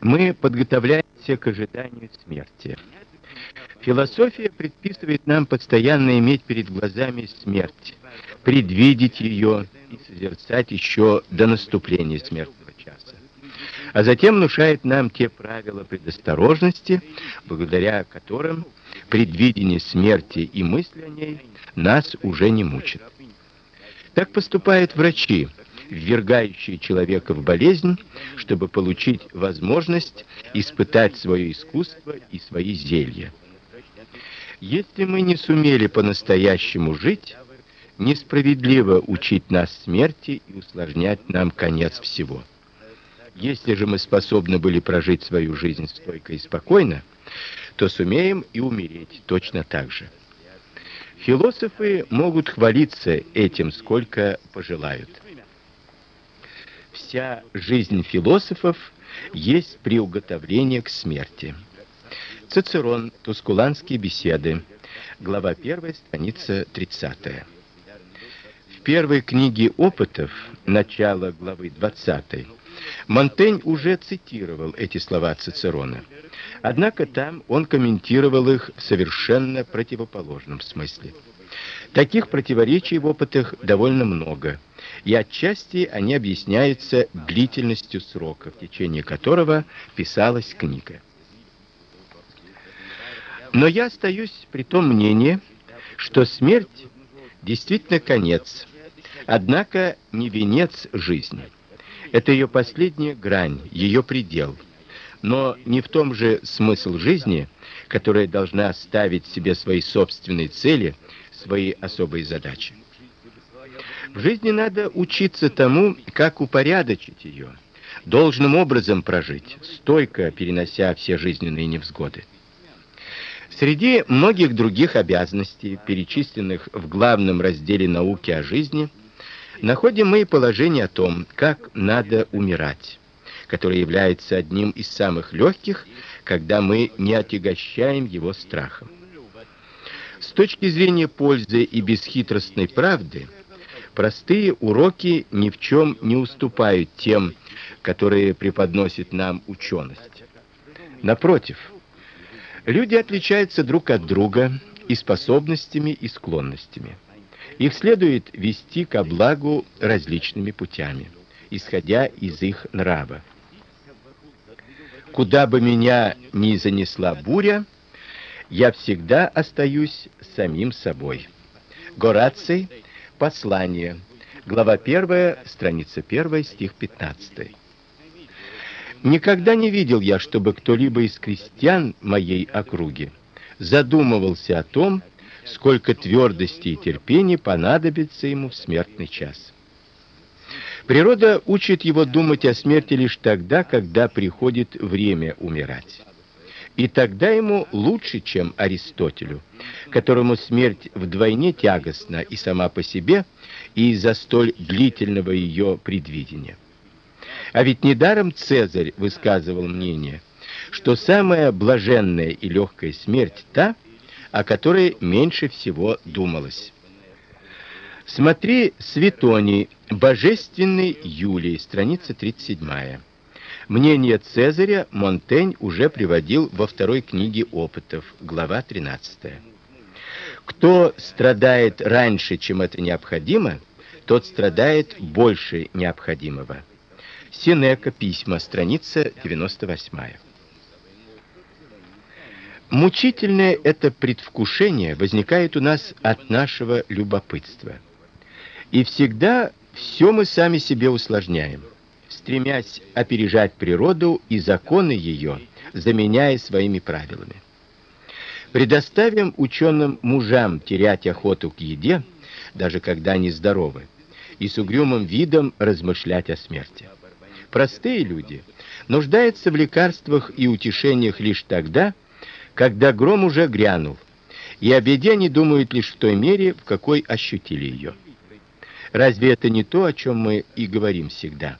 мы подготовляемся к ожиданию смерти. Философия предписывает нам постоянно иметь перед глазами смерть, предвидеть ее и созерцать еще до наступления смертного часа. А затем внушает нам те правила предосторожности, благодаря которым предвидение смерти и мысли о ней нас уже не мучат. Так поступают врачи, ввергающие человека в болезнь, чтобы получить возможность испытать свое искусство и свои зелья. Если мы не сумели по-настоящему жить, несправедливо учить нас смерти и усложнять нам конец всего. Если же мы способны были прожить свою жизнь стойко и спокойно, то сумеем и умереть точно так же. Философы могут хвалиться этим сколько пожелают. Вся жизнь философов есть приуготовление к смерти. Цицерон, Тускуланские беседы, глава 1, страница 30. В первой книге опытов, начало главы 20, Монтень уже цитировал эти слова Цицерона. Однако там он комментировал их в совершенно противоположном смысле. Таких противоречий в опытах довольно много, и отчасти они объясняются длительностью срока, в течение которого писалась книга. Но я остаюсь при том мнении, что смерть действительно конец, однако не венец жизни. Это ее последняя грань, ее предел. Но не в том же смысл жизни, которая должна ставить себе свои собственные цели, свои особые задачи. В жизни надо учиться тому, как упорядочить ее, должным образом прожить, стойко перенося все жизненные невзгоды. Среди многих других обязанностей, перечисленных в главном разделе науки о жизни, находим мы положение о том, как надо умирать, которое является одним из самых легких, когда мы не отягощаем его страхом. С точки зрения пользы и бесхитростной правды, простые уроки ни в чем не уступают тем, которые преподносит нам ученость. Напротив, Люди отличаются друг от друга и способностями, и склонностями. Их следует вести ко благу различными путями, исходя из их нрава. Куда бы меня ни занесла буря, я всегда остаюсь самим собой. Гораций. Послание. Глава 1, страница 1, стих 15. Никогда не видел я, чтобы кто-либо из крестьян моей округи задумывался о том, сколько твердости и терпения понадобится ему в смертный час. Природа учит его думать о смерти лишь тогда, когда приходит время умирать. И тогда ему лучше, чем Аристотелю, которому смерть вдвойне тягостна и сама по себе, и из-за столь длительного ее предвидения. А ведь недаром Цезарь высказывал мнение, что самая блаженная и легкая смерть та, о которой меньше всего думалось. Смотри Светоний, Божественный Юлий, страница 37. Мнение Цезаря Монтень уже приводил во второй книге Опытов, глава 13. Кто страдает раньше, чем это необходимо, тот страдает больше необходимого. Синека, письма, страница 98. Мучительное это предвкушение возникает у нас от нашего любопытства. И всегда все мы сами себе усложняем, стремясь опережать природу и законы ее, заменяя своими правилами. Предоставим ученым мужам терять охоту к еде, даже когда они здоровы, и с угрюмым видом размышлять о смерти. Простые люди нуждаются в лекарствах и утешениях лишь тогда, когда гром уже грянул, и о беде они думают лишь в той мере, в какой ощутили ее. Разве это не то, о чем мы и говорим всегда?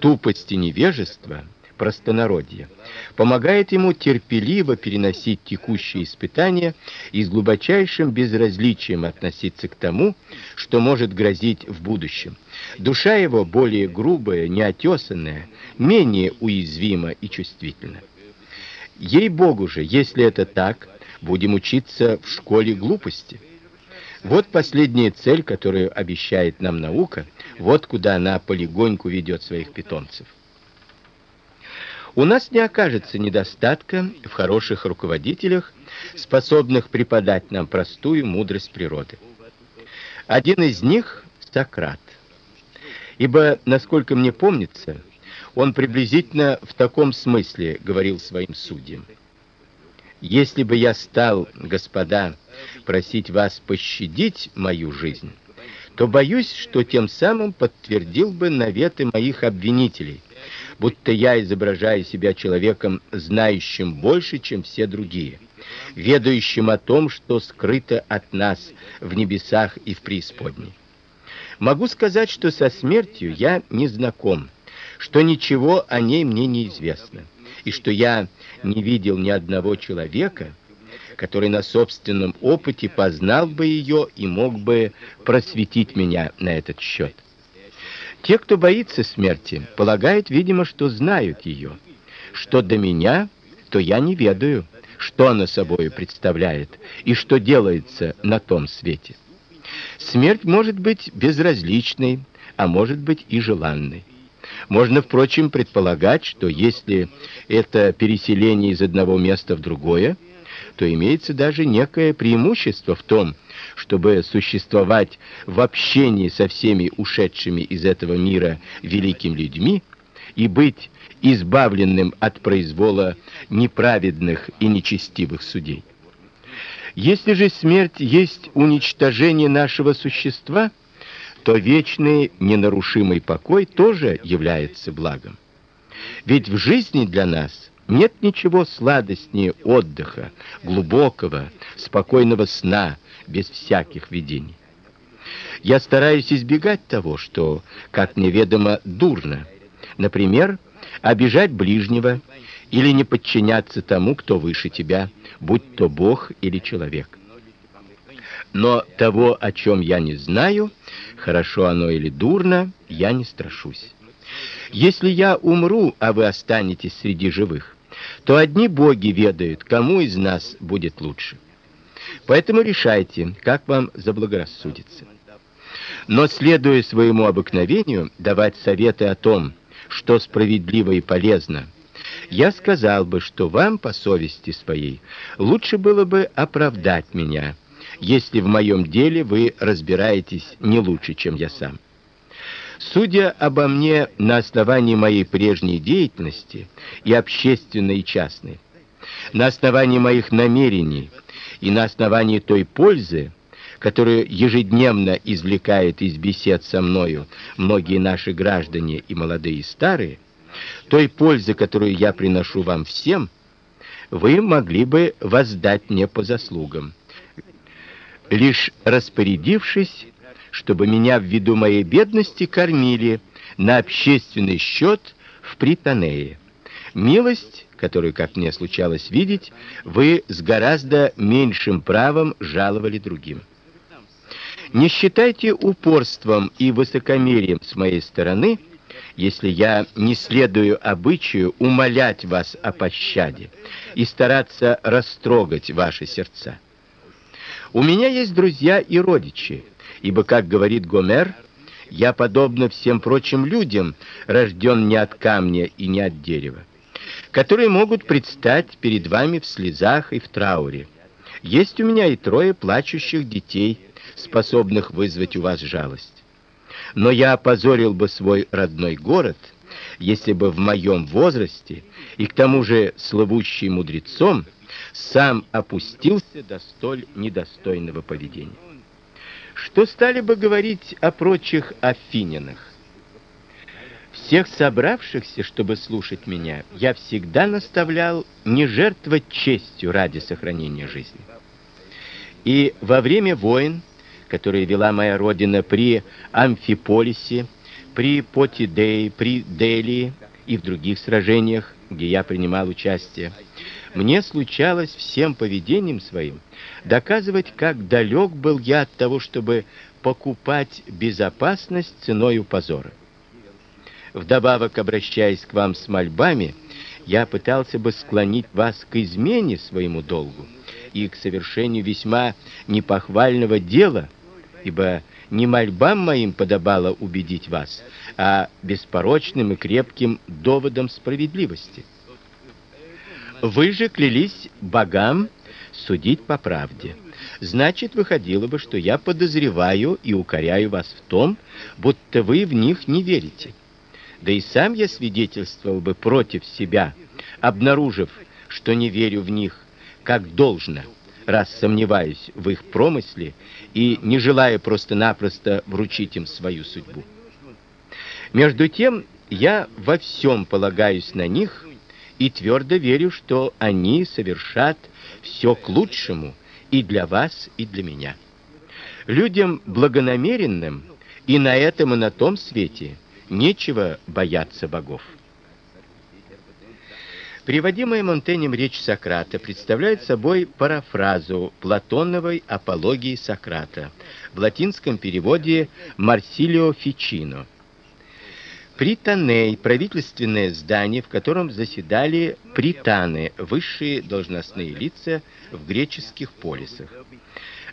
Тупость и невежество, простонародье, помогает ему терпеливо переносить текущие испытания и с глубочайшим безразличием относиться к тому, что может грозить в будущем, Душа его более грубая, неотесанная, менее уязвима и чувствительна. Ей-богу же, если это так, будем учиться в школе глупости. Вот последняя цель, которую обещает нам наука, вот куда она полегоньку ведет своих питомцев. У нас не окажется недостатка в хороших руководителях, способных преподать нам простую мудрость природы. Один из них Сократ. Ибо, насколько мне помнится, он приблизительно в таком смысле говорил своим судьям: Если бы я стал, господа, просить вас пощадить мою жизнь, то боюсь, что тем самым подтвердил бы наветы моих обвинителей будто я изображаю себя человеком, знающим больше, чем все другие, ведающим о том, что скрыто от нас в небесах и в преисподней. Могу сказать, что со смертью я не знаком, что ничего о ней мне не известно, и что я не видел ни одного человека, который на собственном опыте познал бы ее и мог бы просветить меня на этот счет. Те, кто боится смерти, полагают, видимо, что знают ее. Что до меня, то я не ведаю, что она собой представляет и что делается на том свете. Смерть может быть безразличной, а может быть и желанной. Можно, впрочем, предполагать, что если это переселение из одного места в другое, то имеется даже некое преимущество в том, чтобы существовать в общении со всеми ушедшими из этого мира великими людьми и быть избавленным от произвола неправедных и нечестивых судей. Если же смерть есть уничтожение нашего существа, то вечный ненарушимый покой тоже является благом. Ведь в жизни для нас нет ничего сладостнее отдыха, глубокого, спокойного сна, без всяких видений. Я стараюсь избегать того, что, как мне ведомо, дурно. Например, обижать ближнего или не подчиняться тому, кто выше тебя, будь то Бог или человек. Но того, о чем я не знаю, хорошо оно или дурно, я не страшусь. Если я умру, а вы останетесь среди живых, то одни боги ведают, кому из нас будет лучше. Поэтому решайте, как вам заблагорассудится. Но следуя своему обыкновению давать советы о том, что справедливо и полезно, я сказал бы, что вам по совести своей лучше было бы оправдать меня, если в моем деле вы разбираетесь не лучше, чем я сам. Судя обо мне на основании моей прежней деятельности, и общественной, и частной, на основании моих намерений, и на основании той пользы, которую ежедневно извлекают из бесед со мною многие наши граждане и молодые и старые, той пользы, которую я приношу вам всем, вы могли бы воздать мне по заслугам. Лишь распорядившись, чтобы меня ввиду моей бедности кормили на общественный счет в Притонее. Милость которую, как мне случалось видеть, вы с гораздо меньшим правом жаловали другим. Не считайте упорством и высокомерием с моей стороны, если я не следую обычаю умолять вас о пощаде и стараться растрогать ваши сердца. У меня есть друзья и родичи, ибо, как говорит Гомер, я подобно всем прочим людям, рожден не от камня и не от дерева которые могут предстать перед вами в слезах и в трауре. Есть у меня и трое плачущих детей, способных вызвать у вас жалость. Но я опозорил бы свой родной город, если бы в моем возрасте и к тому же славущий мудрецом сам опустился до столь недостойного поведения. Что стали бы говорить о прочих афинянах? Всех собравшихся, чтобы слушать меня, я всегда наставлял не жертвовать честью ради сохранения жизни. И во время войн, которые вела моя родина при Амфиполисе, при Потидее, при Делии и в других сражениях, где я принимал участие, мне случалось всем поведением своим доказывать, как далек был я от того, чтобы покупать безопасность ценой позора. Вдобавок, обращаясь к вам с мольбами, я пытался бы склонить вас к измене своему долгу и к совершению весьма непохвального дела, ибо не мольбам моим подобало убедить вас, а беспорочным и крепким доводом справедливости. Вы же клялись богам судить по правде. Значит, выходило бы, что я подозреваю и укоряю вас в том, будто вы в них не верите. Да и сам я свидетельствовал бы против себя, обнаружив, что не верю в них как должно, раз сомневаюсь в их промысле и не желаю просто-напросто вручить им свою судьбу. Между тем, я во всем полагаюсь на них и твердо верю, что они совершат все к лучшему и для вас, и для меня. Людям благонамеренным и на этом, и на том свете нечего бояться богов. Приводимая Монтенем речь Сократа представляет собой парафразу Платоновой апологии Сократа в латинском переводе Марсилио Фичино. Пританей правительственное здание, в котором заседали пританы, высшие должностные лица в греческих полисах.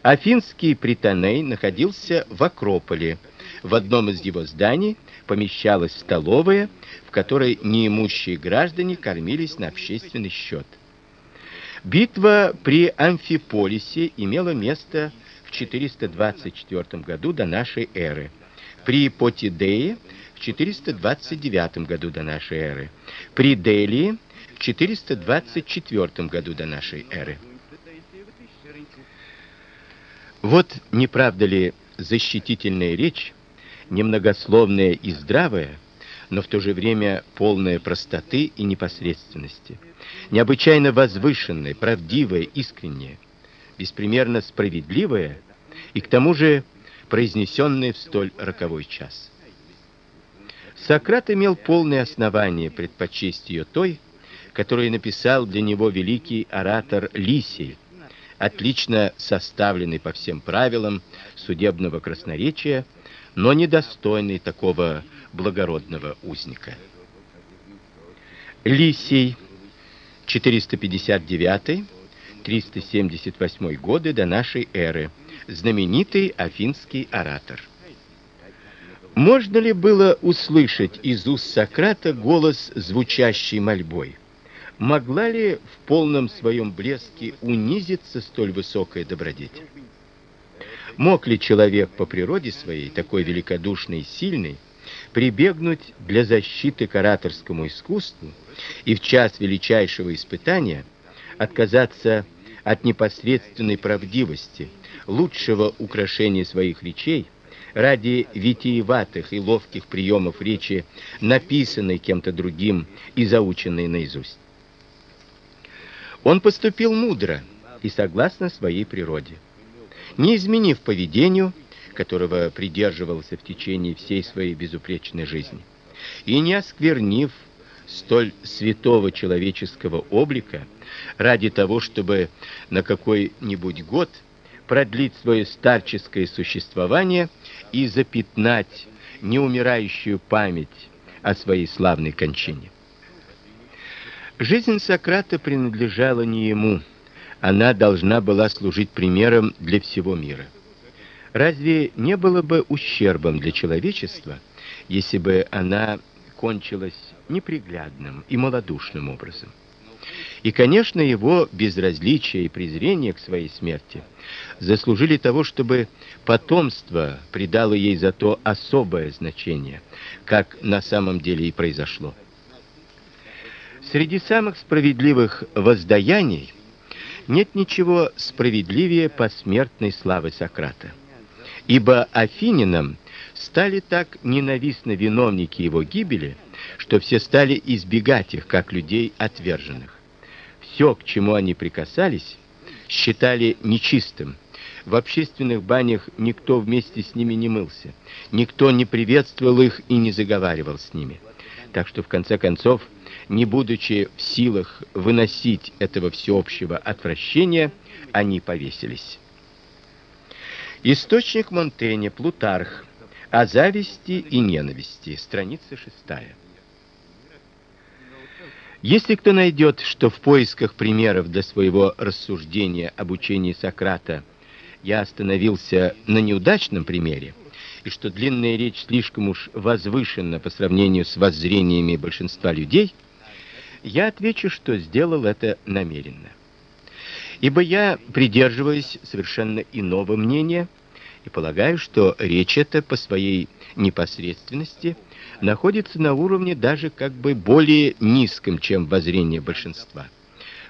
Афинский Пританей находился в Акрополе. В одном из его зданий помещалась столовая, в которой неимущие граждане кормились на общественный счет. Битва при Амфиполисе имела место в 424 году до нашей эры. При Потидее 429 году до нашей эры. При Делии в 424 году до нашей эры. Вот не правда ли защитительная речь немногословная и здравая, но в то же время полная простоты и непосредственности, необычайно возвышенная, правдивая, искренняя, беспримерно справедливая и к тому же произнесенная в столь роковой час. Сократ имел полное основание предпочесть ее той, которую написал для него великий оратор Лисий, отлично составленный по всем правилам судебного красноречия но недостойный такого благородного узника. Лисий 459-378 годы до нашей эры, знаменитый афинский оратор. Можно ли было услышать из уст Сократа голос, звучащий мольбой? Могла ли в полном своем блеске унизиться столь высокая добродетель? Мог ли человек по природе своей, такой великодушный и сильный, прибегнуть для защиты к ораторскому искусству и в час величайшего испытания отказаться от непосредственной правдивости, лучшего украшения своих речей ради витиеватых и ловких приемов речи, написанной кем-то другим и заученной наизусть? Он поступил мудро и согласно своей природе не изменив поведению, которого придерживался в течение всей своей безупречной жизни, и не осквернив столь святого человеческого облика ради того, чтобы на какой-нибудь год продлить свое старческое существование и запятнать неумирающую память о своей славной кончине. Жизнь Сократа принадлежала не ему, она должна была служить примером для всего мира. Разве не было бы ущербом для человечества, если бы она кончилась неприглядным и малодушным образом? И, конечно, его безразличие и презрение к своей смерти заслужили того, чтобы потомство придало ей за то особое значение, как на самом деле и произошло. Среди самых справедливых воздаяний нет ничего справедливее посмертной славы Сократа. Ибо афининам стали так ненавистны виновники его гибели, что все стали избегать их как людей отверженных. Все, к чему они прикасались, считали нечистым. В общественных банях никто вместе с ними не мылся, никто не приветствовал их и не заговаривал с ними. Так что в конце концов не будучи в силах выносить этого всеобщего отвращения, они повесились. Источник Монтэня, Плутарх. О зависти и ненависти. Страница шестая. Если кто найдет, что в поисках примеров для своего рассуждения об учении Сократа я остановился на неудачном примере, и что длинная речь слишком уж возвышена по сравнению с воззрениями большинства людей, я отвечу, что сделал это намеренно. Ибо я придерживаюсь совершенно иного мнения и полагаю, что речь эта по своей непосредственности находится на уровне даже как бы более низком, чем воззрение большинства.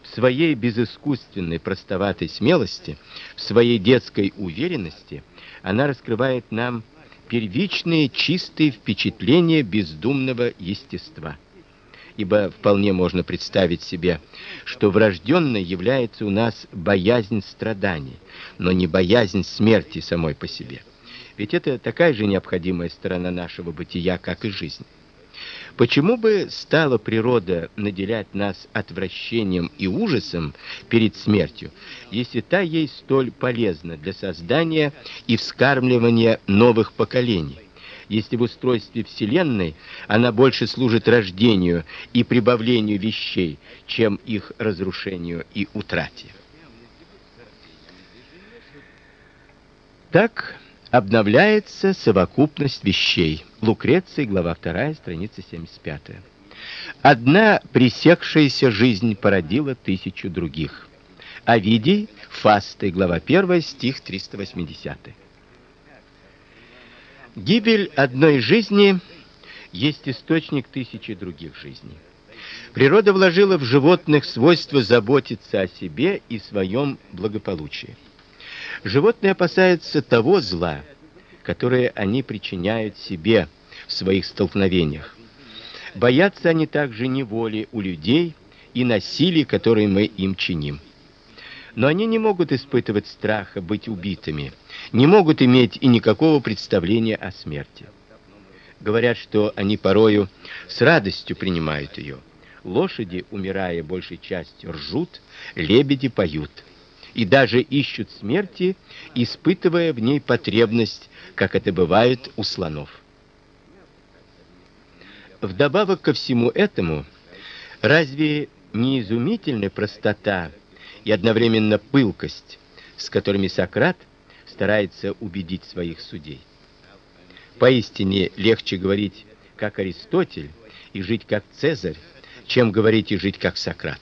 В своей безыскусственной простоватой смелости, в своей детской уверенности она раскрывает нам первичные чистые впечатления бездумного естества ибо вполне можно представить себе, что врожденной является у нас боязнь страданий, но не боязнь смерти самой по себе. Ведь это такая же необходимая сторона нашего бытия, как и жизнь. Почему бы стала природа наделять нас отвращением и ужасом перед смертью, если та ей столь полезна для создания и вскармливания новых поколений? если в устройстве Вселенной она больше служит рождению и прибавлению вещей, чем их разрушению и утрате. Так обновляется совокупность вещей. Лукреция, глава 2, страница 75. Одна пресекшаяся жизнь породила тысячу других. Овидий, Фасты, глава 1, стих 380. Гибель одной жизни есть источник тысячи других жизней. Природа вложила в животных свойство заботиться о себе и своем благополучии. Животные опасаются того зла, которое они причиняют себе в своих столкновениях. Боятся они также неволи у людей и насилия, которое мы им чиним. Но они не могут испытывать страха быть убитыми не могут иметь и никакого представления о смерти. Говорят, что они порою с радостью принимают ее. Лошади, умирая большей частью, ржут, лебеди поют. И даже ищут смерти, испытывая в ней потребность, как это бывает у слонов. Вдобавок ко всему этому, разве не изумительная простота и одновременно пылкость, с которыми Сократ – старается убедить своих судей. Поистине легче говорить как Аристотель и жить как Цезарь, чем говорить и жить как Сократ.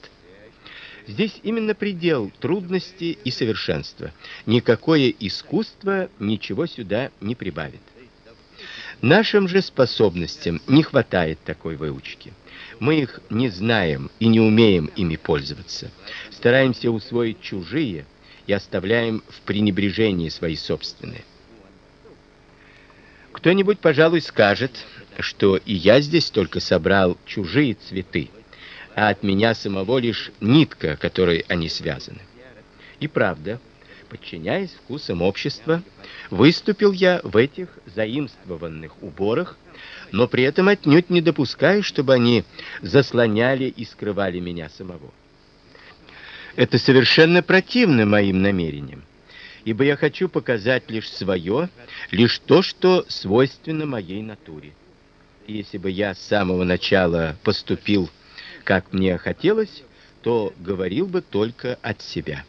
Здесь именно предел трудности и совершенства. Никакое искусство ничего сюда не прибавит. Нашим же способностям не хватает такой выучки. Мы их не знаем и не умеем ими пользоваться. Стараемся усвоить чужие, и оставляем в пренебрежении свои собственные. Кто-нибудь, пожалуй, скажет, что и я здесь только собрал чужие цветы, а от меня самого лишь нитка, которой они связаны. И правда, подчиняясь вкусам общества, выступил я в этих заимствованных уборах, но при этом отнюдь не допускаю, чтобы они заслоняли и скрывали меня самого. Это совершенно противно моим намерениям, ибо я хочу показать лишь свое, лишь то, что свойственно моей натуре. Если бы я с самого начала поступил, как мне хотелось, то говорил бы только от себя.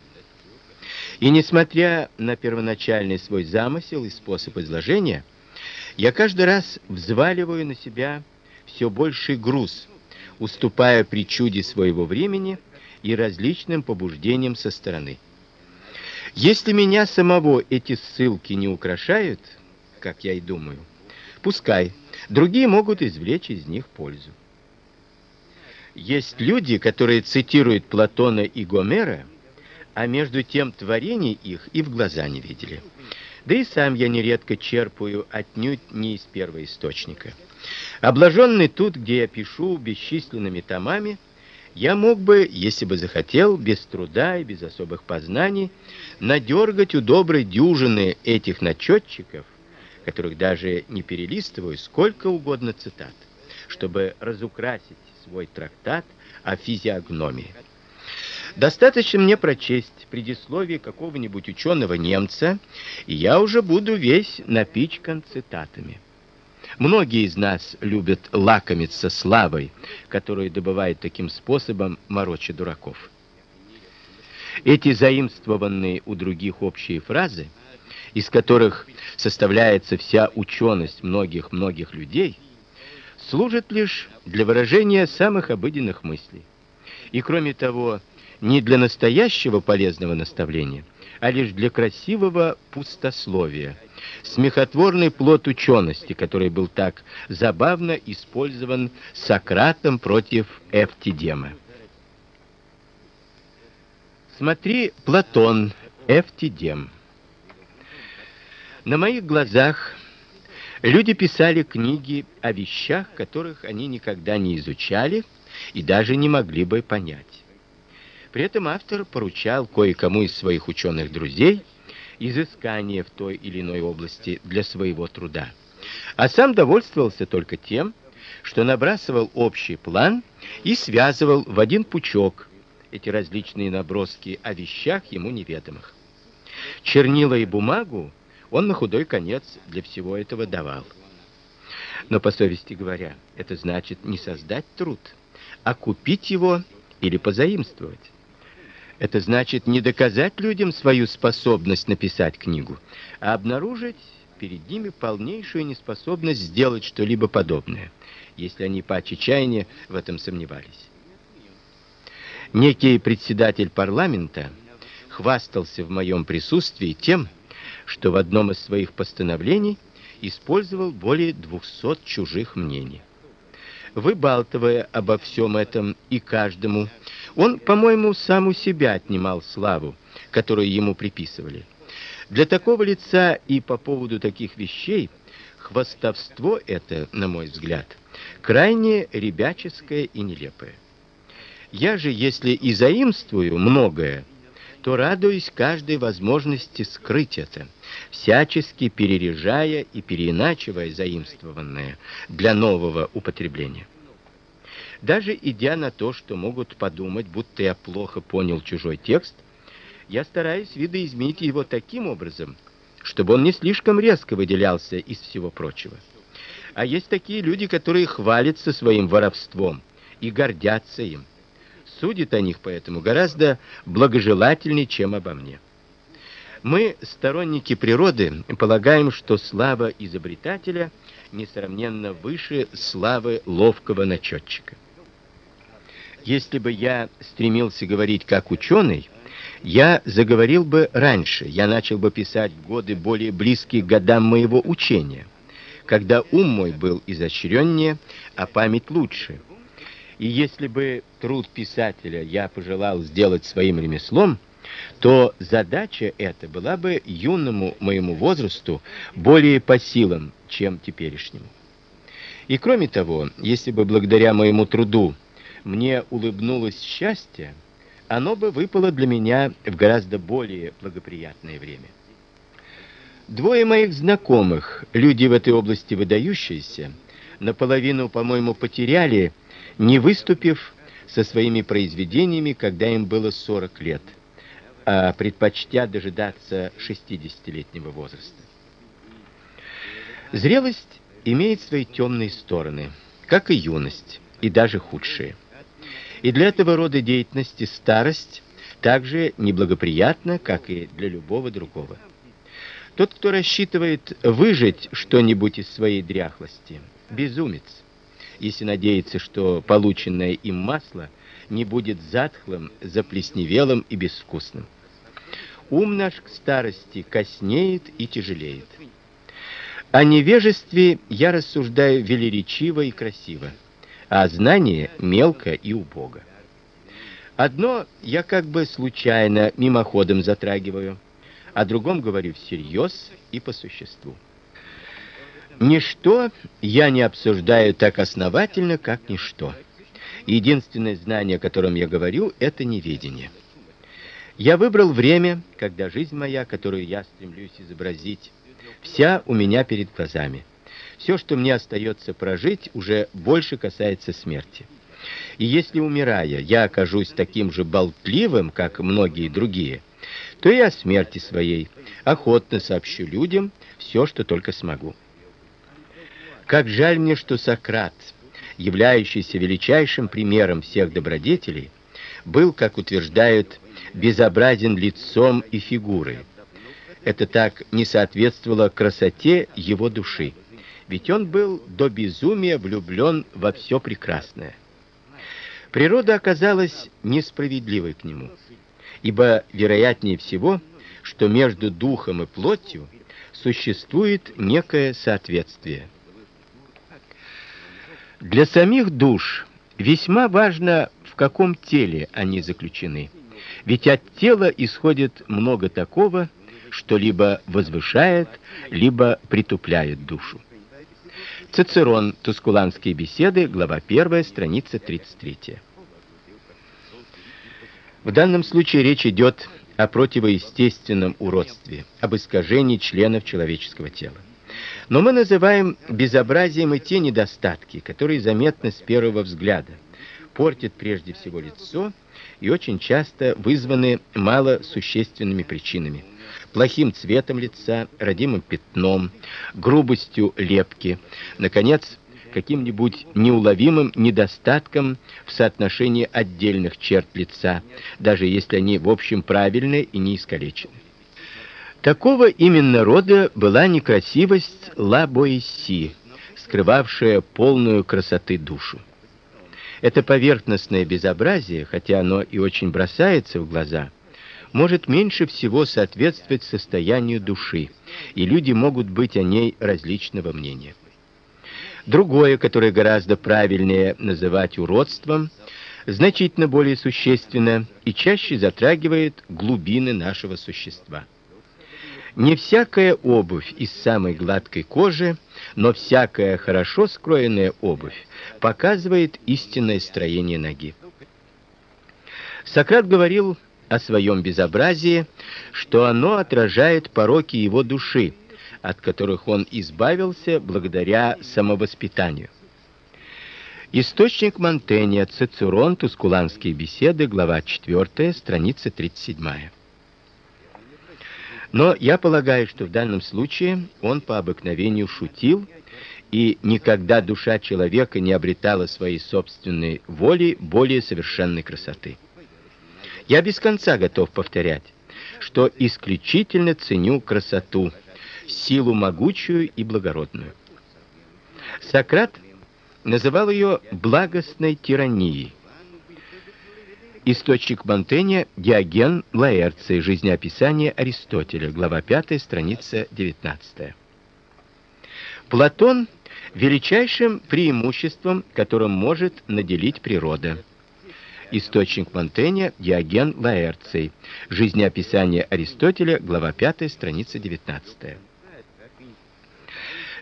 И несмотря на первоначальный свой замысел и способ изложения, я каждый раз взваливаю на себя все больший груз, уступая причуде своего времени – и различным побуждениям со стороны. Если меня самого эти ссылки не украшают, как я и думаю, пускай другие могут извлечь из них пользу. Есть люди, которые цитируют Платона и Гомера, а между тем творений их и в глаза не видели. Да и сам я нередко черпаю отнюдь не из первого источника. Обложенный тут, где я пишу бесчисленными томами, я мог бы, если бы захотел, без труда и без особых познаний, надергать у доброй дюжины этих начетчиков, которых даже не перелистываю, сколько угодно цитат, чтобы разукрасить свой трактат о физиогномии. Достаточно мне прочесть предисловие какого-нибудь ученого немца, и я уже буду весь напичкан цитатами. Многие из нас любят лакомиться славой, которую добывают таким способом, мороча дураков. Эти заимствованные у других общие фразы, из которых составляется вся ученость многих-многих людей, служат лишь для выражения самых обыденных мыслей. И кроме того, не для настоящего полезного наставления, а лишь для красивого пустословия, смехотворный плод учености, который был так забавно использован Сократом против Эвтидема. Смотри, Платон, Эвтидем. На моих глазах люди писали книги о вещах, которых они никогда не изучали и даже не могли бы понять. При этом автор поручал кое-кому из своих ученых друзей изыскания в той или иной области для своего труда. А сам довольствовался только тем, что набрасывал общий план и связывал в один пучок эти различные наброски о вещах ему неведомых. Чернила и бумагу он на худой конец для всего этого давал. Но по совести говоря, это значит не создать труд, а купить его или позаимствовать. Это значит не доказать людям свою способность написать книгу, а обнаружить перед ними полнейшую неспособность сделать что-либо подобное, если они по отчаянию в этом сомневались. Некий председатель парламента хвастался в моем присутствии тем, что в одном из своих постановлений использовал более 200 чужих мнений. Выбалтывая обо всем этом и каждому он, по-моему, сам у себя отнимал славу, которую ему приписывали. Для такого лица и по поводу таких вещей хвастовство это, на мой взгляд, крайне ребяческое и нелепое. Я же, если и заимствую многое, то радуюсь каждой возможности скрыть это, всячески переряжая и переиначивая заимствованное для нового употребления. Даже идя на то, что могут подумать, будто я плохо понял чужой текст, я стараюсь видоизменить его таким образом, чтобы он не слишком резко выделялся из всего прочего. А есть такие люди, которые хвалятся своим воровством и гордятся им. Судят о них поэтому гораздо благожелательнее, чем обо мне. Мы, сторонники природы, полагаем, что слава изобретателя несравненно выше славы ловкого начетчика. Если бы я стремился говорить как ученый, я заговорил бы раньше. Я начал бы писать в годы более близкие к годам моего учения, когда ум мой был изощреннее, а память лучше. И если бы труд писателя я пожелал сделать своим ремеслом, то задача эта была бы юному моему возрасту более по силам, чем теперешнему. И кроме того, если бы благодаря моему труду мне улыбнулось счастье, оно бы выпало для меня в гораздо более благоприятное время. Двое моих знакомых, люди в этой области выдающиеся, наполовину, по-моему, потеряли, не выступив со своими произведениями, когда им было 40 лет, а предпочтя дожидаться 60-летнего возраста. Зрелость имеет свои темные стороны, как и юность, и даже худшие. И для этого рода деятельности старость также неблагоприятна, как и для любого другого. Тот, кто рассчитывает выжить что-нибудь из своей дряхлости, безумец, если надеется, что полученное им масло не будет затхлым, заплесневелым и безвкусным. Ум наш к старости коснеет и тяжелеет. О невежестве я рассуждаю велеречиво и красиво а знание мелко и убого. Одно я как бы случайно мимоходом затрагиваю, о другом говорю всерьез и по существу. Ничто я не обсуждаю так основательно, как ничто. Единственное знание, о котором я говорю, это неведение. Я выбрал время, когда жизнь моя, которую я стремлюсь изобразить, вся у меня перед глазами. Все, что мне остается прожить, уже больше касается смерти. И если умирая, я окажусь таким же болтливым, как многие другие, то и о смерти своей охотно сообщу людям все, что только смогу. Как жаль мне, что Сократ, являющийся величайшим примером всех добродетелей, был, как утверждают, безобразен лицом и фигурой. Это так не соответствовало красоте его души, ведь он был до безумия влюблен во все прекрасное. Природа оказалась несправедливой к нему, ибо вероятнее всего, что между духом и плотью существует некое соответствие. Для самих душ весьма важно, в каком теле они заключены. Ведь от тела исходит много такого, что либо возвышает, либо притупляет душу. Цицерон. Тускуланские беседы, глава 1, страница 33. В данном случае речь идет о противоестественном уродстве, об искажении членов человеческого тела. Но мы называем безобразием и те недостатки, которые заметны с первого взгляда, портят прежде всего лицо и очень часто вызваны малосущественными причинами: плохим цветом лица, родимым пятном, грубостью лепки, наконец, каким-нибудь неуловимым недостатком в соотношении отдельных черт лица, даже если они в общем правильны и не искалечены. Такого именно рода была некрасивость Ла Боисси, скрывавшая полную красоты душу. Это поверхностное безобразие, хотя оно и очень бросается в глаза, может меньше всего соответствовать состоянию души, и люди могут быть о ней различного мнения. Другое, которое гораздо правильнее называть уродством, значительно более существенно и чаще затрагивает глубины нашего существа. Не всякая обувь из самой гладкой кожи, но всякая хорошо скроенная обувь показывает истинное строение ноги. Сократ говорил о своем безобразии, что оно отражает пороки его души, от которых он избавился благодаря самовоспитанию. Источник Монтэня, Цицерон, Тускуланские беседы, глава 4, страница 37. Но я полагаю, что в данном случае он по обыкновению шутил, и никогда душа человека не обретала своей собственной воли более совершенной красоты. Я без конца готов повторять, что исключительно ценю красоту, силу могучую и благородную. Сократ называл ее благостной тиранией. Источник Монтэня Диоген Лаэрций. Жизнеописание Аристотеля. Глава 5, страница 19. Платон величайшим преимуществом, которым может наделить природа. Источник Монтэня Диоген Лаэрций. Жизнеописание Аристотеля. Глава 5, страница 19.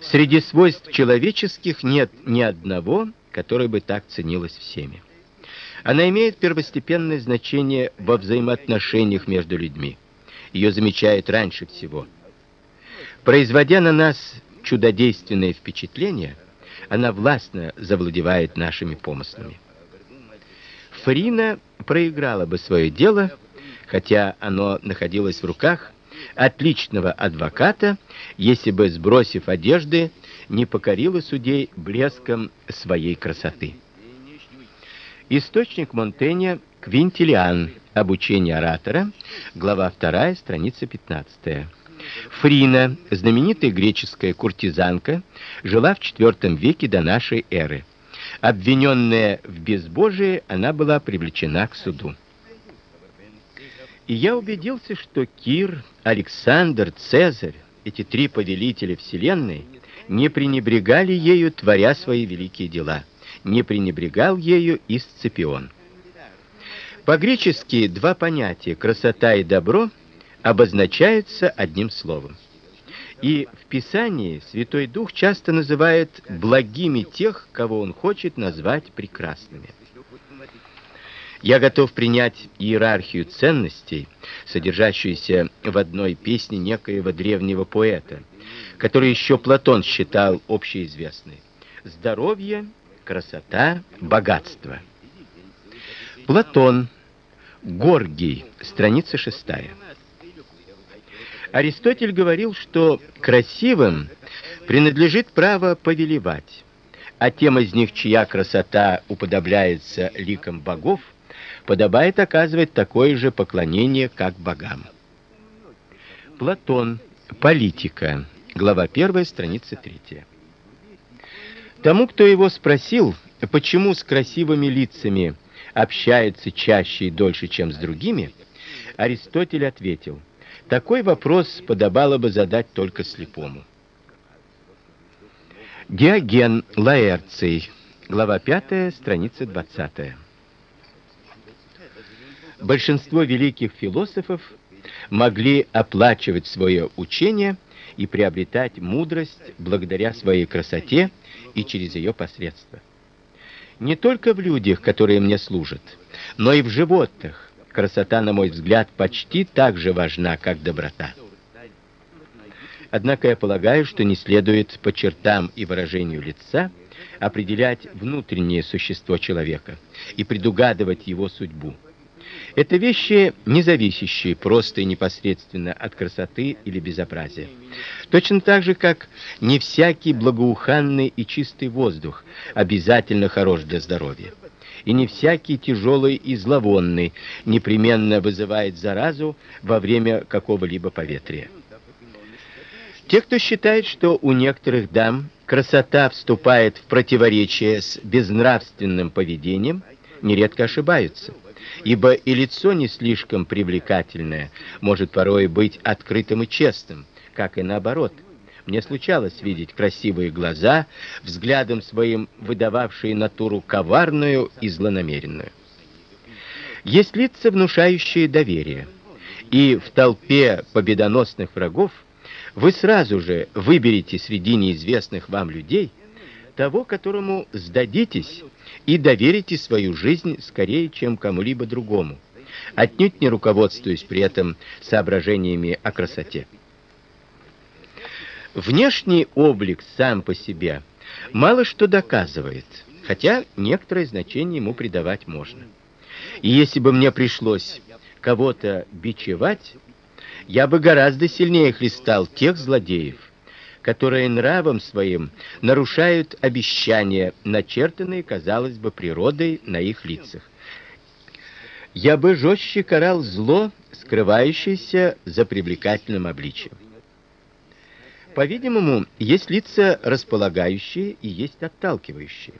Среди свойств человеческих нет ни одного, которое бы так ценилось всеми. Она имеет первостепенное значение во взаимоотношениях между людьми. Ее замечают раньше всего. Производя на нас чудодейственное впечатление, она властно завладевает нашими помыслами. Фрина проиграла бы свое дело, хотя оно находилось в руках отличного адвоката, если бы, сбросив одежды, не покорила судей блеском своей красоты. Источник Монтэня Квинтилиан. Обучение оратора. Глава 2, страница 15. Фрина, знаменитая греческая куртизанка, жила в IV веке до нашей эры. Обвиненная в безбожии, она была привлечена к суду. И я убедился, что Кир, Александр, Цезарь, эти три повелителя вселенной, не пренебрегали ею, творя свои великие дела. Не пренебрегал ею и Сципион. По-гречески два понятия красота и добро обозначаются одним словом. И в Писании Святой Дух часто называет благими тех, кого он хочет назвать прекрасными. Я готов принять иерархию ценностей, содержащуюся в одной песне некоего древнего поэта, который еще Платон считал общеизвестной. Здоровье, красота, богатство – Платон. Горгий, страница 6. Аристотель говорил, что красивым принадлежит право повелевать, а тем из них, чья красота уподобляется ликам богов, подобает оказывать такое же поклонение, как богам. Платон. Политика. Глава 1, страница 3. Тому, кто его спросил, почему с красивыми лицами общается чаще и дольше, чем с другими, Аристотель ответил: такой вопрос подобало бы задать только слепому. Диоген Лаэрций. Глава 5, страница 20. Большинство великих философов могли оплачивать свое учение и приобретать мудрость благодаря своей красоте и через ее посредство. Не только в людях, которые мне служат, но и в животных. Красота, на мой взгляд, почти так же важна, как доброта. Однако я полагаю, что не следует по чертам и выражению лица определять внутреннее существо человека и предугадывать его судьбу. Это вещи, не зависящие просто и непосредственно от красоты или безобразия. Точно так же, как не всякий благоуханный и чистый воздух обязательно хорош для здоровья. И не всякий тяжелый и зловонный непременно вызывает заразу во время какого-либо поветрия. Те, кто считает, что у некоторых дам красота вступает в противоречие с безнравственным поведением, нередко ошибаются ибо и лицо не слишком привлекательное может порой быть открытым и честным, как и наоборот. Мне случалось видеть красивые глаза, взглядом своим выдававшие натуру коварную и злонамеренную. Есть лица, внушающие доверие, и в толпе победоносных врагов вы сразу же выберете среди неизвестных вам людей того, которому сдадитесь и доверите свою жизнь скорее, чем кому-либо другому, отнюдь не руководствуясь при этом соображениями о красоте. Внешний облик сам по себе мало что доказывает, хотя некоторое значение ему придавать можно. И если бы мне пришлось кого-то бичевать, я бы гораздо сильнее хлестал тех злодеев, которые нравом своим нарушают обещания, начертанные, казалось бы, природой на их лицах. Я бы жестче карал зло, скрывающееся за привлекательным обличием. По-видимому, есть лица располагающие и есть отталкивающие.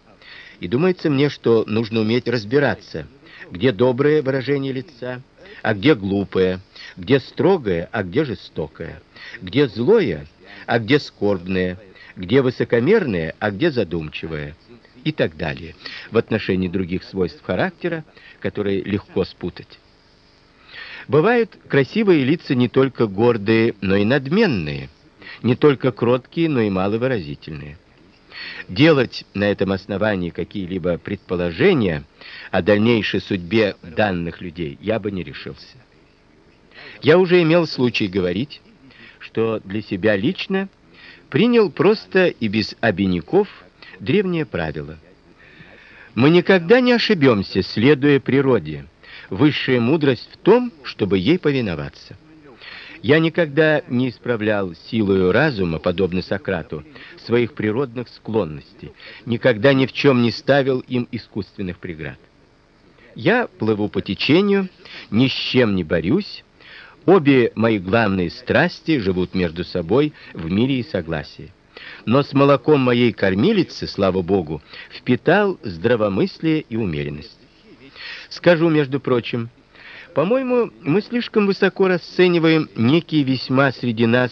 И думается мне, что нужно уметь разбираться, где доброе выражение лица, а где глупое, где строгое, а где жестокое, где злое, а где скорбное, где высокомерное, а где задумчивое и так далее, в отношении других свойств характера, которые легко спутать. Бывают красивые лица не только гордые, но и надменные, не только кроткие, но и маловыразительные. Делать на этом основании какие-либо предположения о дальнейшей судьбе данных людей я бы не решился. Я уже имел случай говорить, что для себя лично принял просто и без обиняков древнее правило. Мы никогда не ошибемся, следуя природе. Высшая мудрость в том, чтобы ей повиноваться. Я никогда не исправлял силою разума, подобно Сократу, своих природных склонностей, никогда ни в чем не ставил им искусственных преград. Я плыву по течению, ни с чем не борюсь, Обе мои главные страсти живут между собой в мире и согласии. Но с молоком моей кормилицы, слава богу, впитал здравомыслие и умеренность. Скажу, между прочим, по-моему, мы слишком высоко расцениваем некий весьма среди нас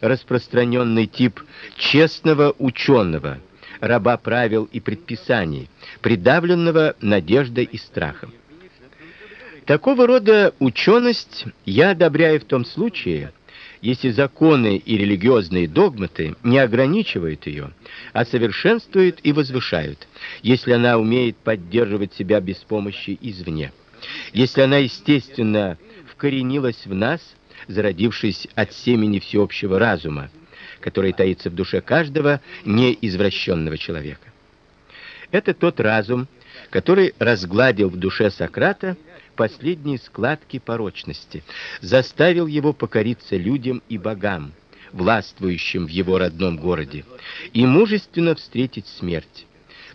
распространенный тип честного ученого, раба правил и предписаний, придавленного надеждой и страхом. Такого рода ученость я одобряю в том случае, если законы и религиозные догматы не ограничивают ее, а совершенствуют и возвышают, если она умеет поддерживать себя без помощи извне, если она естественно вкоренилась в нас, зародившись от семени всеобщего разума, который таится в душе каждого неизвращенного человека. Это тот разум, который разгладил в душе Сократа последние складки порочности, заставил его покориться людям и богам, властвующим в его родном городе, и мужественно встретить смерть.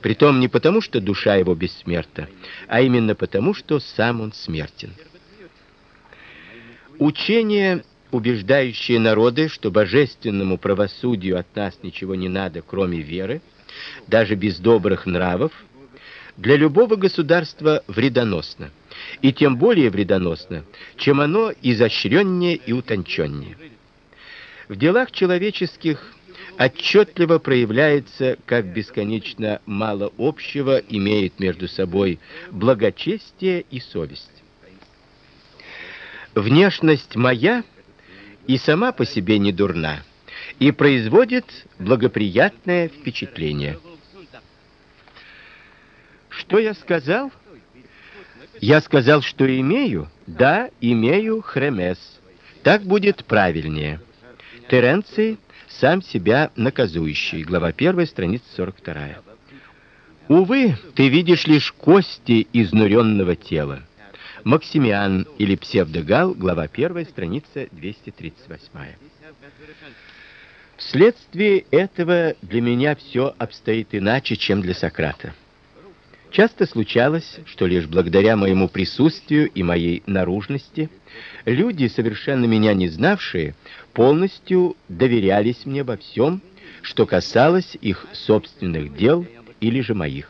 Притом не потому, что душа его бессмертна, а именно потому, что сам он смертен. Учение, убеждающее народы, что божественному правосудию от нас ничего не надо, кроме веры, даже без добрых нравов, для любого государства вредоносно, и тем более вредоносно, чем оно изощреннее и утонченнее. В делах человеческих отчетливо проявляется, как бесконечно мало общего имеет между собой благочестие и совесть. Внешность моя и сама по себе не дурна, и производит благоприятное впечатление. Что я сказал? Я сказал, что имею, да, имею хремес. Так будет правильнее. Теренций сам себя наказующий. Глава 1, страница 42. Увы, ты видишь лишь кости изнуренного тела. Максимиан или Псевдогал, глава 1, страница 238. Вследствие этого для меня все обстоит иначе, чем для Сократа. Часто случалось, что лишь благодаря моему присутствию и моей наружности люди, совершенно меня не знавшие, полностью доверялись мне во всем, что касалось их собственных дел или же моих.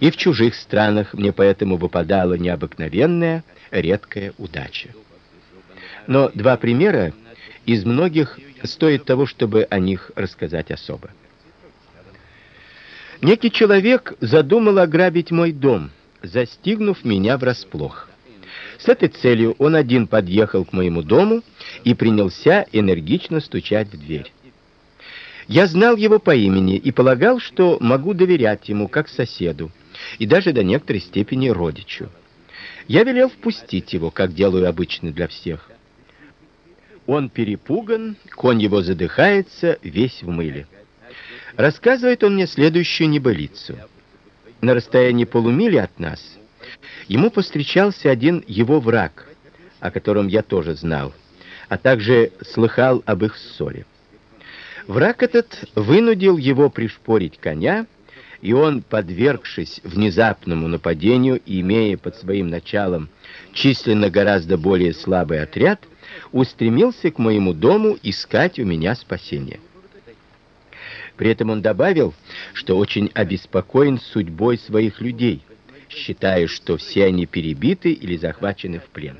И в чужих странах мне поэтому выпадала необыкновенная, редкая удача. Но два примера из многих стоит того, чтобы о них рассказать особо. Некий человек задумал ограбить мой дом, застигнув меня врасплох. С этой целью он один подъехал к моему дому и принялся энергично стучать в дверь. Я знал его по имени и полагал, что могу доверять ему как соседу и даже до некоторой степени родичу. Я велел впустить его, как делаю обычно для всех. Он перепуган, конь его задыхается, весь в мыле. Рассказывает он мне следующую небылицу. На расстоянии полумили от нас ему повстречался один его враг, о котором я тоже знал, а также слыхал об их ссоре. Враг этот вынудил его пришпорить коня, и он, подвергшись внезапному нападению и имея под своим началом численно гораздо более слабый отряд, устремился к моему дому искать у меня спасения. При этом он добавил, что очень обеспокоен судьбой своих людей, считая, что все они перебиты или захвачены в плен.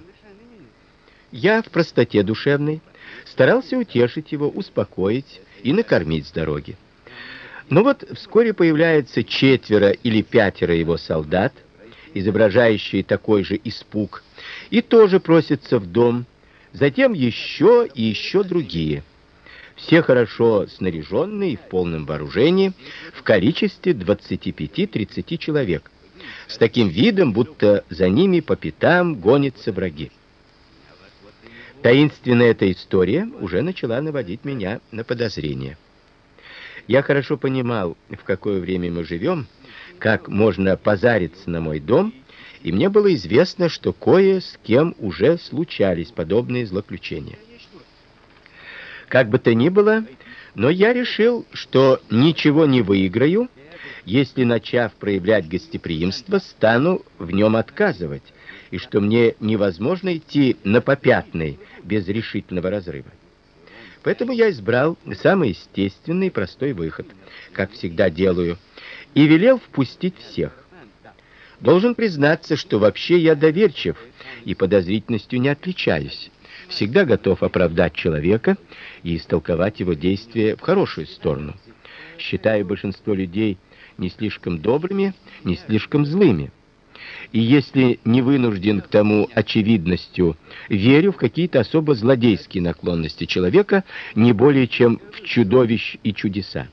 Я в простоте душевной старался утешить его, успокоить и накормить с дороги. Но вот вскоре появляется четверо или пятеро его солдат, изображающие такой же испуг, и тоже просятся в дом. Затем еще и еще другие все хорошо снаряженные в полном вооружении, в количестве 25-30 человек, с таким видом, будто за ними по пятам гонятся враги. Таинственная эта история уже начала наводить меня на подозрения. Я хорошо понимал, в какое время мы живем, как можно позариться на мой дом, и мне было известно, что кое с кем уже случались подобные злоключения. Как бы то ни было, но я решил, что ничего не выиграю, если начав проявлять гостеприимство, стану в нем отказывать, и что мне невозможно идти на попятный без решительного разрыва. Поэтому я избрал самый естественный и простой выход, как всегда делаю, и велел впустить всех. Должен признаться, что вообще я доверчив и подозрительностью не отличаюсь всегда готов оправдать человека и истолковать его действия в хорошую сторону. Считаю большинство людей не слишком добрыми, не слишком злыми. И если не вынужден к тому очевидностью, верю в какие-то особо злодейские наклонности человека не более чем в чудовищ и чудеса.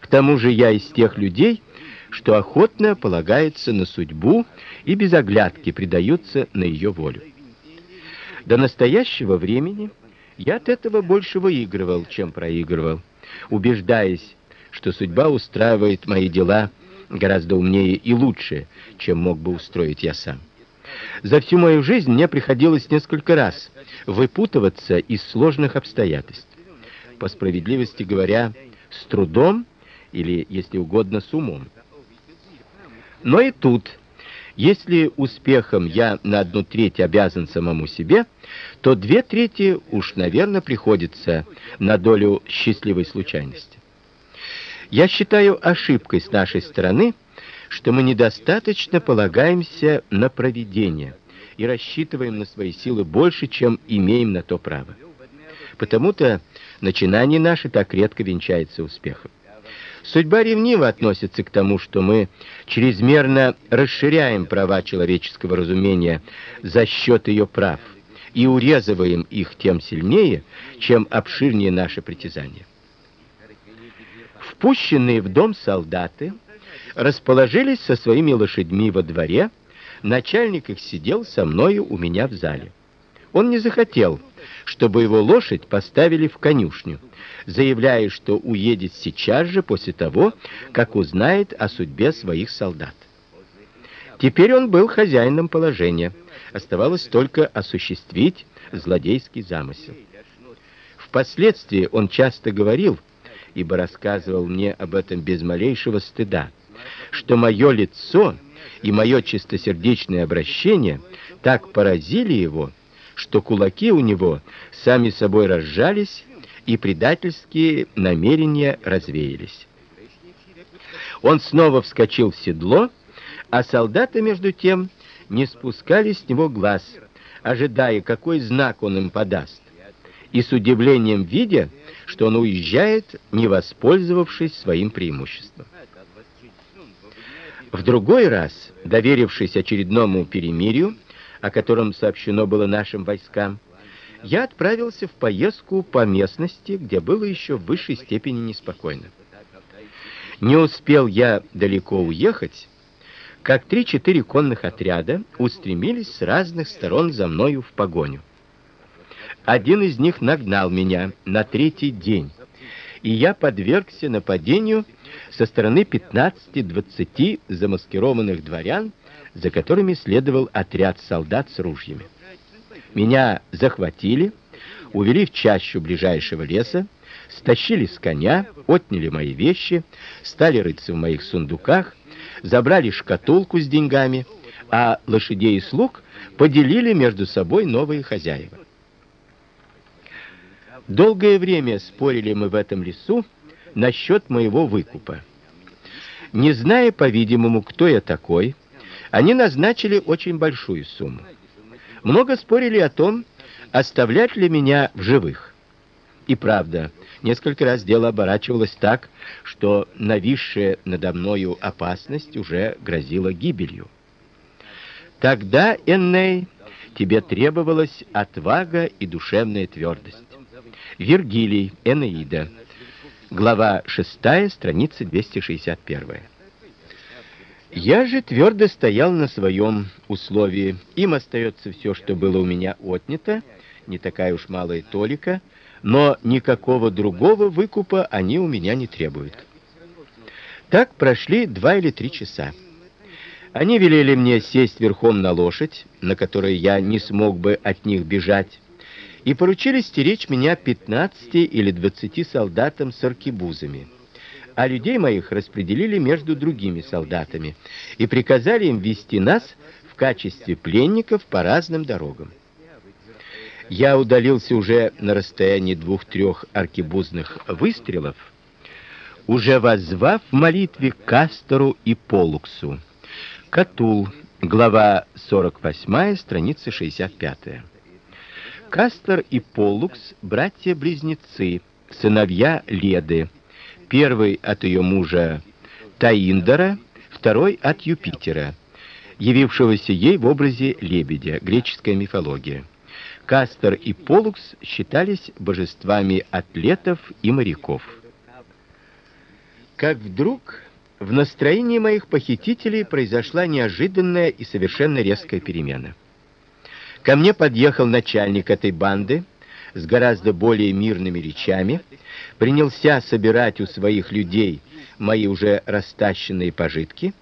К тому же я из тех людей, что охотно полагается на судьбу и без оглядки предаются на ее волю. До настоящего времени я от этого больше выигрывал, чем проигрывал, убеждаясь, что судьба устраивает мои дела гораздо умнее и лучше, чем мог бы устроить я сам. За всю мою жизнь мне приходилось несколько раз выпутываться из сложных обстоятельств. По справедливости говоря, с трудом или, если угодно, с умом. Но и тут, если успехом я на одну треть обязан самому себе, то две трети уж, наверное, приходится на долю счастливой случайности. Я считаю ошибкой с нашей стороны, что мы недостаточно полагаемся на провидение и рассчитываем на свои силы больше, чем имеем на то право. Потому-то начинание наше так редко венчается успехом. Судьба ревниво относится к тому, что мы чрезмерно расширяем права человеческого разумения за счет ее прав и урезываем их тем сильнее, чем обширнее наши притязания. Впущенные в дом солдаты расположились со своими лошадьми во дворе, начальник их сидел со мною у меня в зале. Он не захотел, чтобы его лошадь поставили в конюшню, заявляя, что уедет сейчас же после того, как узнает о судьбе своих солдат. Теперь он был хозяином положения. Оставалось только осуществить злодейский замысел. Впоследствии он часто говорил, ибо рассказывал мне об этом без малейшего стыда, что мое лицо и мое чистосердечное обращение так поразили его, что кулаки у него сами собой разжались и предательские намерения развеялись. Он снова вскочил в седло, а солдаты между тем не спускали с него глаз, ожидая, какой знак он им подаст. И с удивлением видя, что он уезжает, не воспользовавшись своим преимуществом. В другой раз, доверившись очередному перемирию, о котором сообщено было нашим войскам, я отправился в поездку по местности, где было еще в высшей степени неспокойно. Не успел я далеко уехать, как три-четыре конных отряда устремились с разных сторон за мною в погоню. Один из них нагнал меня на третий день, и я подвергся нападению со стороны 15-20 замаскированных дворян, за которыми следовал отряд солдат с ружьями. Меня захватили, увели в чащу ближайшего леса, стащили с коня, отняли мои вещи, стали рыться в моих сундуках, забрали шкатулку с деньгами, а лошадей и слуг поделили между собой новые хозяева. Долгое время спорили мы в этом лесу насчет моего выкупа. Не зная, по-видимому, кто я такой, они назначили очень большую сумму. Много спорили о том, оставлять ли меня в живых. И правда, несколько раз дело оборачивалось так, что нависшая надо мною опасность уже грозила гибелью. Тогда, Энней, тебе требовалась отвага и душевная твердость. Вергилий, Энеида, глава 6, страница 261. Я же твердо стоял на своем условии. Им остается все, что было у меня отнято, не такая уж малая толика, но никакого другого выкупа они у меня не требуют. Так прошли два или три часа. Они велели мне сесть верхом на лошадь, на которой я не смог бы от них бежать, и поручили стеречь меня 15 или 20 солдатам с аркебузами а людей моих распределили между другими солдатами и приказали им вести нас в качестве пленников по разным дорогам. Я удалился уже на расстоянии двух-трех аркебузных выстрелов, уже воззвав в молитве Кастору и Полуксу. Катул, глава 48, страница 65. Кастор и Полукс братья-близнецы, сыновья Леды Первый от ее мужа Таиндара, второй от Юпитера, явившегося ей в образе лебедя, греческая мифология. Кастор и Полукс считались божествами атлетов и моряков. Как вдруг в настроении моих похитителей произошла неожиданная и совершенно резкая перемена. Ко мне подъехал начальник этой банды, с гораздо более мирными речами, принялся собирать у своих людей мои уже растащенные пожитки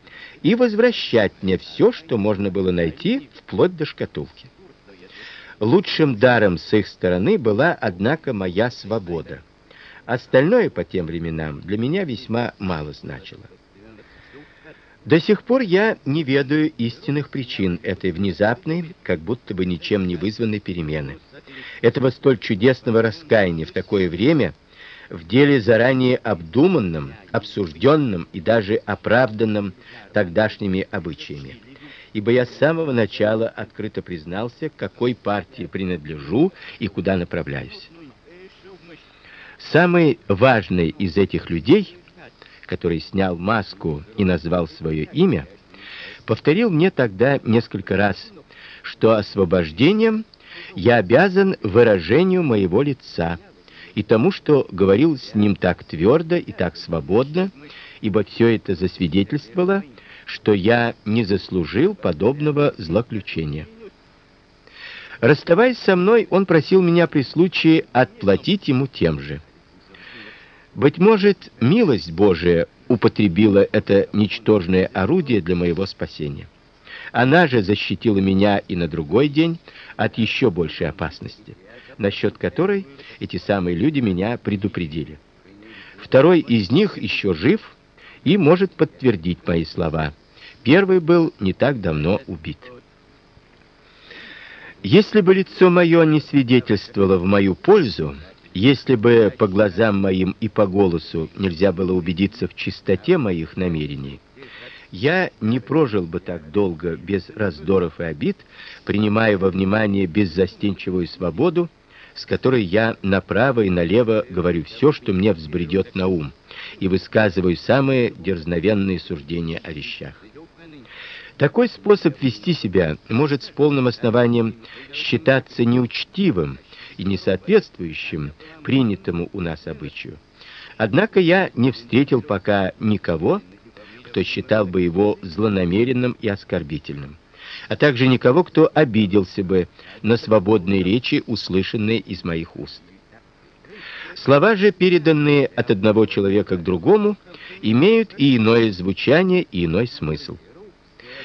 и возвращать мне все, что можно было найти, вплоть до шкатулки. Лучшим даром с их стороны была, однако, моя свобода. Остальное по тем временам для меня весьма мало значило. До сих пор я не ведаю истинных причин этой внезапной, как будто бы ничем не вызванной перемены. Этого столь чудесного раскаяния в такое время в деле заранее обдуманном, обсужденном и даже оправданном тогдашними обычаями. Ибо я с самого начала открыто признался, к какой партии принадлежу и куда направляюсь. Самый важный из этих людей который снял маску и назвал свое имя, повторил мне тогда несколько раз, что освобождением я обязан выражению моего лица и тому, что говорил с ним так твердо и так свободно, ибо все это засвидетельствовало, что я не заслужил подобного злоключения. Расставаясь со мной, он просил меня при случае отплатить ему тем же. Быть может, милость Божия употребила это ничтожное орудие для моего спасения. Она же защитила меня и на другой день от еще большей опасности, насчет которой эти самые люди меня предупредили. Второй из них еще жив и может подтвердить мои слова. Первый был не так давно убит. Если бы лицо мое не свидетельствовало в мою пользу, если бы по глазам моим и по голосу нельзя было убедиться в чистоте моих намерений, я не прожил бы так долго без раздоров и обид, принимая во внимание беззастенчивую свободу, с которой я направо и налево говорю все, что мне взбредет на ум, и высказываю самые дерзновенные суждения о вещах. Такой способ вести себя может с полным основанием считаться неучтивым и несоответствующим принятому у нас обычаю. Однако я не встретил пока никого, кто считал бы его злонамеренным и оскорбительным, а также никого, кто обиделся бы на свободные речи, услышанные из моих уст. Слова же, переданные от одного человека к другому, имеют и иное звучание, и иной смысл.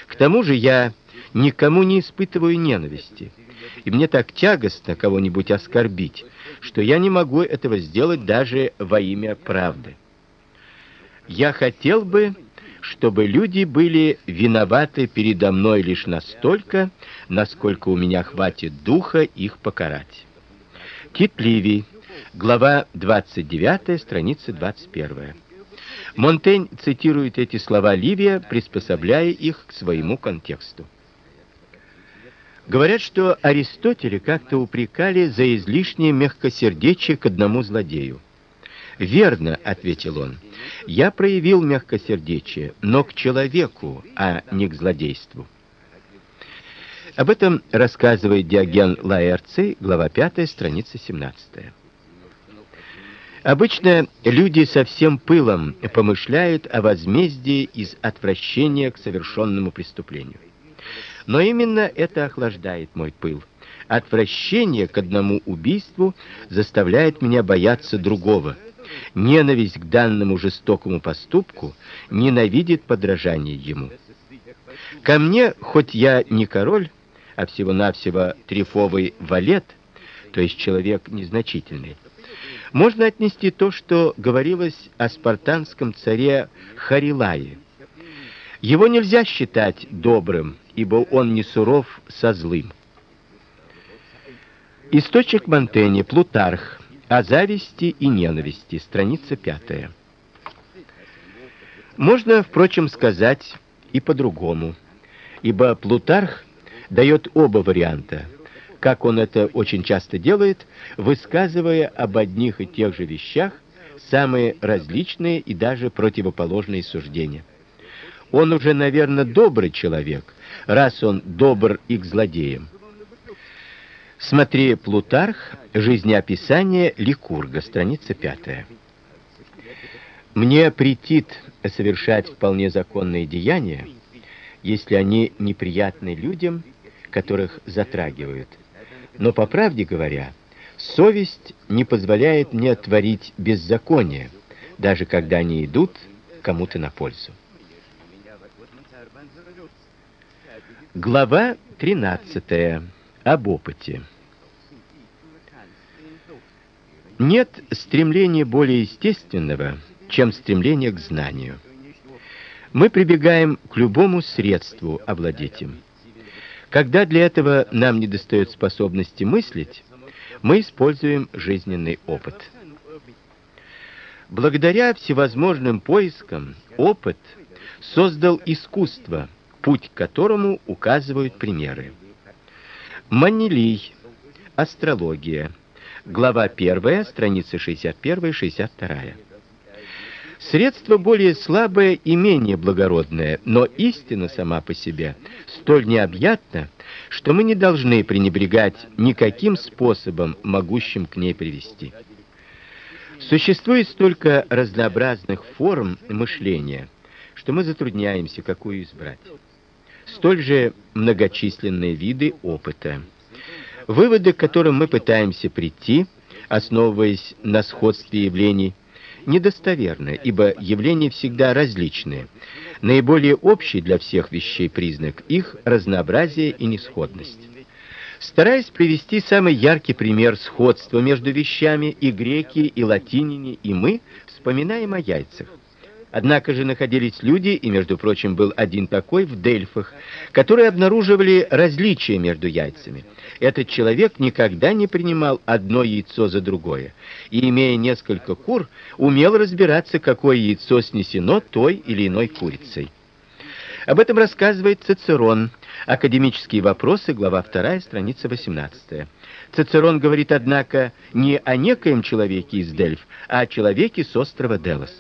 К тому же я никому не испытываю ненависти и мне так тягостно кого-нибудь оскорбить, что я не могу этого сделать даже во имя правды. Я хотел бы, чтобы люди были виноваты передо мной лишь настолько, насколько у меня хватит духа их покарать. Тит Ливий, глава 29, страница 21. Монтень цитирует эти слова Ливия, приспособляя их к своему контексту. Говорят, что Аристотеля как-то упрекали за излишнее мягкосердечие к одному злодею. "Верно", ответил он. "Я проявил мягкосердечие, но к человеку, а не к злодейству". Об этом рассказывает Диоген Лаэрций, глава 5, страница 17. Обычно люди со всем пылом помышляют о возмездии из отвращения к совершенному преступлению. Но именно это охлаждает мой пыл. Отвращение к одному убийству заставляет меня бояться другого. Ненависть к данному жестокому поступку ненавидит подражание ему. Ко мне, хоть я не король, а всего-навсего трефовый валет, то есть человек незначительный, можно отнести то, что говорилось о спартанском царе Харилае. Его нельзя считать добрым, ибо он не суров со злым. Источник Монтэня, Плутарх, о зависти и ненависти, страница пятая. Можно, впрочем, сказать и по-другому, ибо Плутарх дает оба варианта, как он это очень часто делает, высказывая об одних и тех же вещах самые различные и даже противоположные суждения. Он уже, наверное, добрый человек, раз он добр и к злодеям. Смотри Плутарх, жизнеописание Ликурга, страница 5. Мне претит совершать вполне законные деяния, если они неприятны людям, которых затрагивают. Но по правде говоря, Совесть не позволяет мне творить беззаконие, даже когда они идут кому-то на пользу. Глава 13. Об опыте. Нет стремления более естественного, чем стремление к знанию. Мы прибегаем к любому средству овладеть им. Когда для этого нам недостает способности мыслить, мы используем жизненный опыт. Благодаря всевозможным поискам, опыт создал искусство, путь к которому указывают примеры. Манилий. Астрология. Глава 1, страницы 61-62. Средство более слабое и менее благородное, но истина сама по себе столь необъятна, что мы не должны пренебрегать никаким способом, могущим к ней привести. Существует столько разнообразных форм мышления, что мы затрудняемся, какую избрать. Столь же многочисленные виды опыта. Выводы, к которым мы пытаемся прийти, основываясь на сходстве явлений, недостоверны, ибо явления всегда различные. Наиболее общий для всех вещей признак их разнообразие и несходность. Стараясь привести самый яркий пример сходства между вещами, и греки, и латиняне, и мы вспоминаем о яйцах. Однако же находились люди, и, между прочим, был один такой в Дельфах, которые обнаруживали различия между яйцами. Этот человек никогда не принимал одно яйцо за другое, и, имея несколько кур, умел разбираться, какое яйцо снесено той или иной курицей. Об этом рассказывает Цицерон. Академические вопросы, глава 2, страница 18. Цицерон говорит, однако, не о некоем человеке из Дельф, а о человеке с острова Делос.